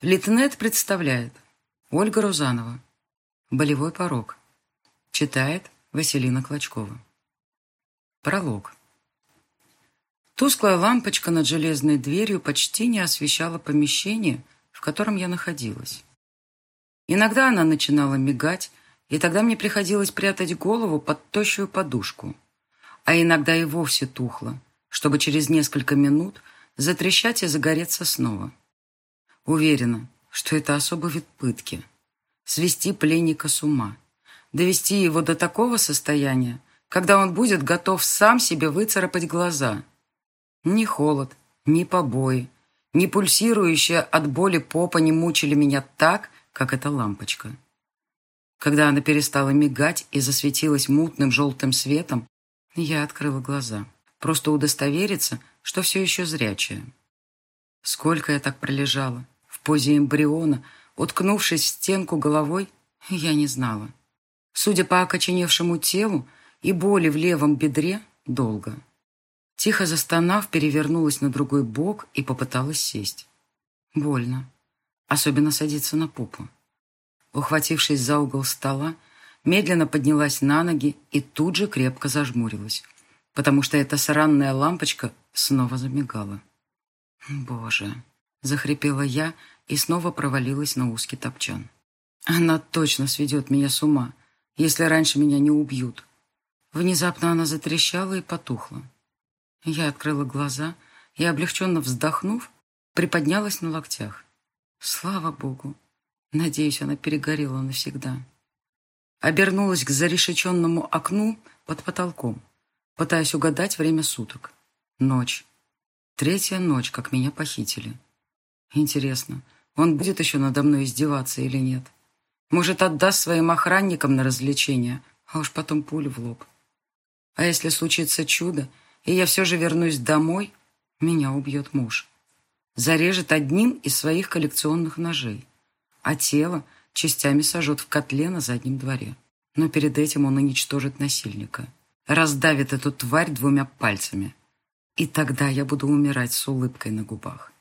Литнет представляет Ольга Рузанова. Болевой порог. Читает Василина Клочкова. Пролог. Тусклая лампочка над железной дверью почти не освещала помещение, в котором я находилась. Иногда она начинала мигать, и тогда мне приходилось прятать голову под тощую подушку, а иногда и вовсе тухла, чтобы через несколько минут затрещать и загореться снова. Уверена, что это особый вид пытки. Свести пленника с ума. Довести его до такого состояния, когда он будет готов сам себе выцарапать глаза. Ни холод, ни побои, ни пульсирующая от боли попа не мучили меня так, как эта лампочка. Когда она перестала мигать и засветилась мутным желтым светом, я открыла глаза. Просто удостовериться, что все еще зрячая. Сколько я так пролежала? В позе эмбриона, уткнувшись в стенку головой, я не знала. Судя по окоченевшему телу и боли в левом бедре, долго. Тихо застонав, перевернулась на другой бок и попыталась сесть. Больно. Особенно садиться на попу. Ухватившись за угол стола, медленно поднялась на ноги и тут же крепко зажмурилась, потому что эта сранная лампочка снова замигала. Боже, Захрипела я и снова провалилась на узкий топчан. Она точно сведет меня с ума, если раньше меня не убьют. Внезапно она затрещала и потухла. Я открыла глаза и, облегченно вздохнув, приподнялась на локтях. Слава богу! Надеюсь, она перегорела навсегда. Обернулась к зарешеченному окну под потолком, пытаясь угадать время суток. Ночь. Третья ночь, как меня похитили. Интересно, он будет еще надо мной издеваться или нет? Может, отдаст своим охранникам на развлечение, а уж потом пулю в лоб. А если случится чудо, и я все же вернусь домой, меня убьет муж. Зарежет одним из своих коллекционных ножей, а тело частями сожжет в котле на заднем дворе. Но перед этим он уничтожит насильника. Раздавит эту тварь двумя пальцами. И тогда я буду умирать с улыбкой на губах.